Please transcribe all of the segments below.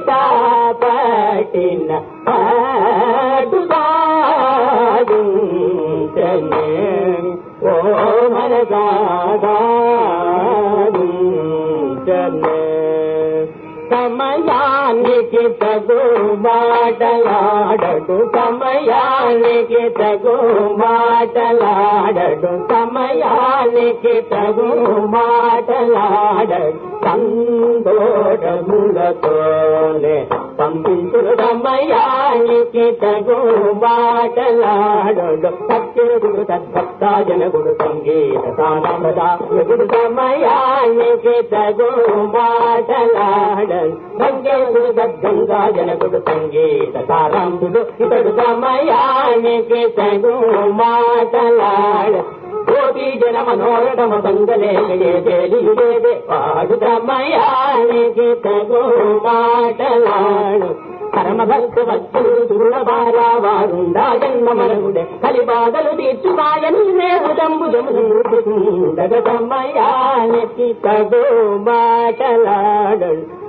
పాటిన తాపటిన పాటు సాధించనే ఓ మనసాగాదించనే సమయానికి తగు మాటలాడడు సమయానికి తగు మాటలాడడు సమయానికి తగు మాటలాడడు సందోడములతో పంపించుడమయానికి తగు మాటలాడడు పచ్చిరుగుడు సద్భక్త జనగుడు సంగీత సానమదాగుడు సమయానికి తగు మాటలాడడు గంగేగుడు సద్గంగా జనగుడు సంగీత సారాంశుడు ఇతడు సమయానికి తగు మాటలాడు కోటి జన మనోరమ సంగలేదే వాడు సమయానికి తగు మాటలాడు. పరమ భక్త భక్తులు దుర్లభారా వారుండా జన్మ మరుగుడే కలిబాధలు తీర్చుమాయని నేరుదంబుదముండగ సమయానికి తగు మాటలాడు.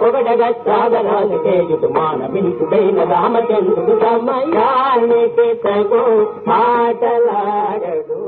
పొగడగ సాగరాలు చేయుడు మానవింతుడైన రామచంద్రుడు సమయానికి తగు మాటలాడడు